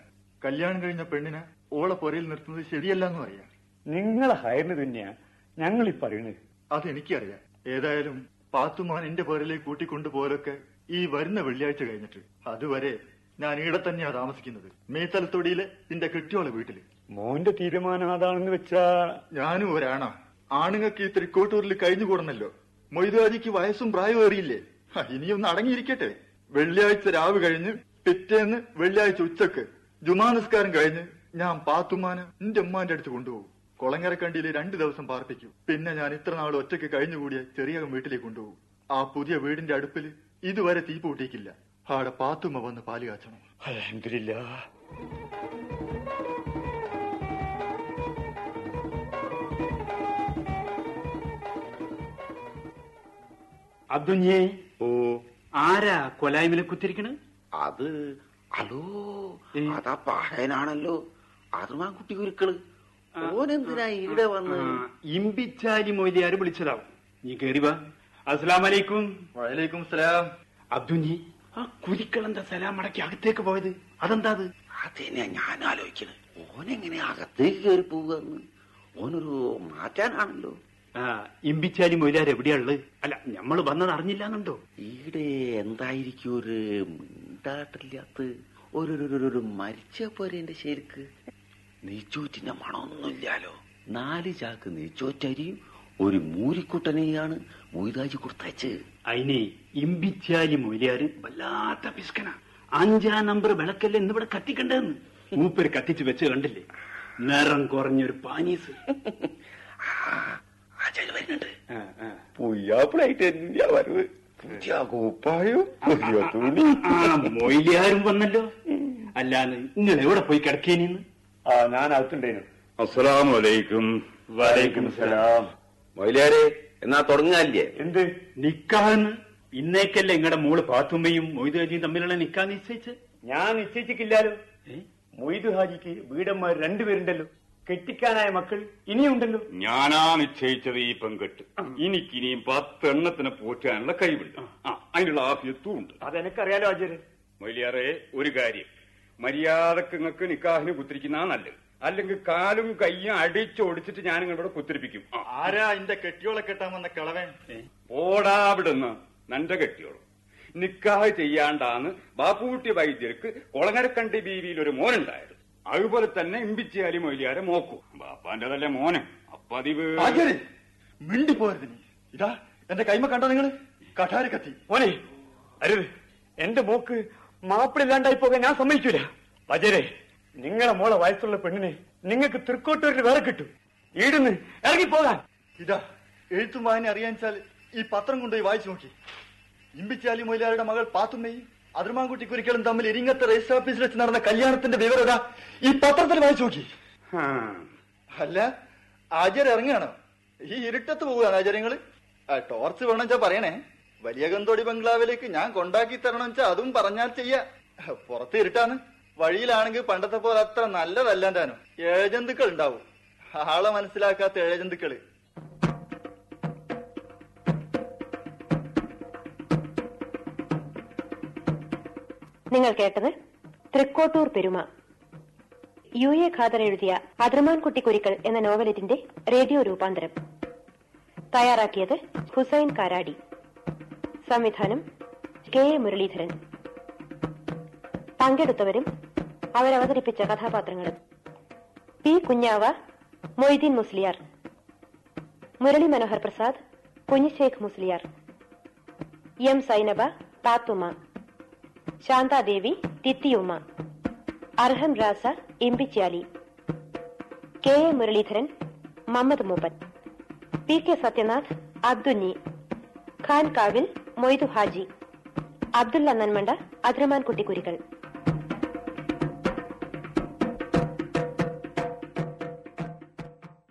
S5: കല്യാണം കഴിഞ്ഞ പെണ്ണിനെ ഓളെ പുരയിൽ നിർത്തുന്നത് ശരിയല്ല എന്ന് പറയാം.
S1: നിങ്ങളെ ഹയറിന് തന്നെയാ ഞങ്ങൾ ഈ പറയണത്.
S5: അതെനിക്കറിയാം. ഏതായാലും പാത്തുമാൻ എന്റെ പേരിലേക്ക് കൂട്ടിക്കൊണ്ടുപോലൊക്കെ ഈ വരുന്ന വെള്ളിയാഴ്ച കഴിഞ്ഞിട്ട്. അതുവരെ ഞാൻ ഇവിടെ തന്നെയാ താമസിക്കുന്നത്. മേത്തലത്തൊടിയിലെ നിന്റെ കെട്ടിയോളെ വീട്ടിൽ.
S1: മോന്റെ തീരുമാനം അതാണെന്ന് വെച്ചാ
S5: ഞാനും ഒരാണാ. ആണുങ്ങൾക്ക് ഈ തൃക്കോട്ടൂരിൽ കഴിഞ്ഞുകൂടണല്ലോ മൊയ്തുവാജിക്ക് വയസ്സും പ്രായവും ഏറിയില്ലേ ഹ, ഇനിയൊന്ന് അടങ്ങിയിരിക്കട്ടെ. വെള്ളിയാഴ്ച രാവ് കഴിഞ്ഞ് പിറ്റേന്ന് വെള്ളിയാഴ്ച ഉച്ചയ്ക്ക് ജുമാ നിസ്കാരം കഴിഞ്ഞ് ഞാൻ പാത്തുമാനെ എന്റെ ഉമ്മാന്റെ അടുത്ത് കൊണ്ടുപോകും. കൊളങ്ങരക്കണ്ടിയിൽ രണ്ടു ദിവസം പാർപ്പിക്കും. പിന്നെ ഞാൻ ഇത്ര നാൾ ഒറ്റയ്ക്ക് കഴിഞ്ഞുകൂടിയ ചെറിയ വീട്ടിലേക്ക് കൊണ്ടുപോകും. ആ പുതിയ വീടിന്റെ അടുപ്പിൽ ഇതുവരെ തീ പൂട്ടിയിക്കില്ല ആടെ പാത്തുമ്മ വന്ന് പാൽ കാച്ചണം
S1: അൽഹംദുലില്ലാ. അബ്ദുഞ്ഞേ
S10: ഓ. ആരാ കൊലായ്മയിലെ കുത്തിരിക്കണ്
S11: അത് അലോ അതാ പാടയനാണല്ലോ അതുമാ കുട്ടി കുരുക്കൾ. ഓനെന്തിനാ ഇവിടെ വന്ന്?
S10: ഇമ്പിച്ചാലി മൊയ്ലിയാര് വിളിച്ചതാവും. നീ കേറിവാ അസ്സലാം വലൈക്കും
S5: വലൈക്കും സലാം.
S10: അബ്ദുഞ്ഞി ആ കുരിക്കൾ എന്താ സലാം മടക്കി അകത്തേക്ക് പോയത് അതെന്താ അത്
S11: അതന്നെയാ ഞാൻ ആലോചിക്കുന്നത് ഓനെങ്ങനെ അകത്തേക്ക് കയറി പോവുകയെന്ന് ഓനൊരു മാറ്റാനാണല്ലോ.
S10: ആ ഇമ്പിച്ചാലി മൊയിലാർ എവിടെയാ ഉള്ളത് അല്ല നമ്മൾ വന്നത് അറിഞ്ഞില്ലാന്നുണ്ടോ?
S11: ഈടെ എന്തായിരിക്കും ഒരു മിണ്ടാട്ടില്ലാത്ത ഒരു ഒരു- ഒരു- മരിച്ച മരിച്ച പോരേന്റെ ശരിക്ക്. നെയ്ച്ചോറ്റിന്റെ മണമൊന്നുമില്ലാലോ നാല് ചാക്ക് നെയ്ച്ചോറ്റരിയും ഒരു മൂരിക്കുട്ടനെയാണ് മൊയ്താജി കൊടുത്തയച്ച്
S10: അതിനെ ഇമ്പിച്ചാലി മൊയിലിയാര് വല്ലാത്ത പിസ്കന അഞ്ചാം നമ്പർ വിളക്കല്ലേ ഇന്നിവിടെ കത്തിക്കണ്ടെന്ന് മൂപ്പര് കത്തിച്ച് വെച്ച് കണ്ടില്ലേ? നിറം കുറഞ്ഞൊരു പാനീസ്.
S4: വരുന്നുണ്ട്. പുയ്യാപ്പിളായിട്ട് എന്തിയാ വരവ് പുതിയ കുപ്പായോ പുതിയ തുണി.
S10: ആ മൊയിലിയാരും വന്നല്ലോ. അല്ലാന്ന് നിങ്ങൾ എവിടെ പോയി കിടക്കേനിന്ന്?
S1: ആ ഞാൻ അകത്തുണ്ടേനു
S3: അസ്സലാമു അലൈക്കും.
S1: വലൈക്കും സലാം.
S4: മൊയിലാരെ എന്നാ തുടങ്ങാല്ലേ?
S1: എന്ത്?
S10: നിക്കാന്ന് ഇന്നേക്കല്ലേ ഇങ്ങടെ മോൾ പാത്തുമ്മയും മൊയ്തേജിയും തമ്മിലുള്ള നിക്കാ നിശ്ചയിച്ച്?
S1: ഞാൻ നിശ്ചയിച്ചിട്ടില്ലാലോ? മൊയ്തു ഹാജിക്ക് വീടന്മാർ രണ്ടുപേരുണ്ടല്ലോ. കെട്ടിക്കാനായ മക്കൾ ഇനിയുണ്ടല്ലോ.
S3: ഞാനാ നിശ്ചയിച്ചത് ഈ പെൺകെട്ട്. എനിക്കിനിയും പത്തെണ്ണത്തിനെ പോറ്റാനുള്ള കഴിവുണ്ട്. ആ. അതിനുള്ള ആഫിയത്തും ഉണ്ട്
S1: അതെനക്കറിയാലോ ആചാര്യ.
S3: മൊയ്ലിയാറെ ഒരു കാര്യം. മര്യാദയ്ക്ക് നിങ്ങൾക്ക് നിക്കാഹിന് കുത്തിരിക്കുന്ന നല്ലത്. അല്ലെങ്കിൽ കാലും കയ്യും അടിച്ചോടിച്ചിട്ട് ഞാൻ ഇവിടെ കുത്തിരിപ്പിക്കും.
S5: ആരാ എന്റെ കെട്ടിയോളെ കെട്ടാൻ വന്ന കിളവൻ?
S3: ഓടാ അവിടുന്ന് നന്റെ കെട്ടിയോളും. നിക്കാഹ് ചെയ്യാണ്ടാന്ന് ബാപ്പുകുട്ടി വൈദ്യർക്ക് കൊളങ്ങരക്കണ്ടി ബീവിയിൽ ഒരു മോനുണ്ടായത്. അതുപോലെ തന്നെ ഇമ്പിച്ചാലി മൊയ്ലിയാരെ മോക്കും. ബാപ്പാന്റെതല്ലേ മോന്. അപ്പതിവ്.
S5: മിണ്ടി പോരുത് നീ. ഇതാ എന്റെ കൈമ കണ്ടോ നിങ്ങൾ? കഠാരി കത്തി.
S1: മോനെ അരുത്. എന്റെ മോക്ക് മാപ്പിളില്ലാണ്ടായി പോകാൻ ഞാൻ സമ്മതിക്കൂല. അജരെ നിങ്ങളെ മോളെ വയസ്സുള്ള പെണ്ണിനെ നിങ്ങൾക്ക് തൃക്കോട്ടൂരിൽ വേറെ കിട്ടും. ഈടുന്ന് ഇറങ്ങിപ്പോകാൻ
S5: ഇതാ എഴുത്തും അറിയാൻ അറിയാൻച്ചാൽ ഈ പത്രം കൊണ്ടുപോയി വായിച്ചു നോക്കി. ഇമ്പിച്ചാലി മൊയിലാരുടെ മകൾ പാത്തുമ്മയും അതിർമാൻകുട്ടി കുരിക്കലും തമ്മിൽ ഇരിങ്ങത്തെ രജിസ്റ്റർ ഓഫീസിൽ വെച്ച് നടന്ന കല്യാണത്തിന്റെ വിവരത ഈ പത്രത്തിൽ വായിച്ചു നോക്കി. അല്ല ആചാര്യ ഇറങ്ങുകയാണോ? ഈ ഇരുട്ടത്ത് പോവുകയാണ് ആചാര്യങ്ങൾ? ടോർച്ച് വേണം വെച്ചാ പറയണേ. വലിയ ഗന്തോടി ബംഗ്ലാവിലേക്ക് ഞാൻ കൊണ്ടാക്കി തരണം വെച്ചാ അതും പറഞ്ഞാൽ ചെയ്യാ. പുറത്ത് ഇരുട്ടാണ്. വഴിയിലാണെങ്കിൽ പണ്ടത്തെ പോലെ അത്ര നല്ലതല്ല താനും ഏഴജന്തുക്കൾ ഉണ്ടാവും. ആളെ മനസ്സിലാക്കാത്ത ഏജന്തുക്കൾ
S2: നിങ്ങൾ കേട്ടത് തൃക്കോട്ടൂർ പെരുമ. യു എ ഖാദർ എഴുതിയ കുട്ടി കുട്ടിക്കുരിക്കൾ എന്ന നോവലറ്റിന്റെ റേഡിയോ രൂപാന്തരം. തയ്യാറാക്കിയത് ഹുസൈൻ കാരാടി. സംവിധാനം കെ എ മുരളീധരൻ. പങ്കെടുത്തവരും അവരവതരിപ്പിച്ച കഥാപാത്രങ്ങളും. P. Kunhava Moideen Musliyar Murali Manohar Prasad Kunhisheikh Musliyar M. Sainaba Pathumma Shanthadevi Thithiyumma Arham Rasa Imbichali K. A. Muraleedharan Mammad Mooppan P. K. Sathyanath Abdunni Khan Kavil Moidu Haji Abdulla Nanmanda അതിരമാൻ കുട്ടിക്കുരികൾ.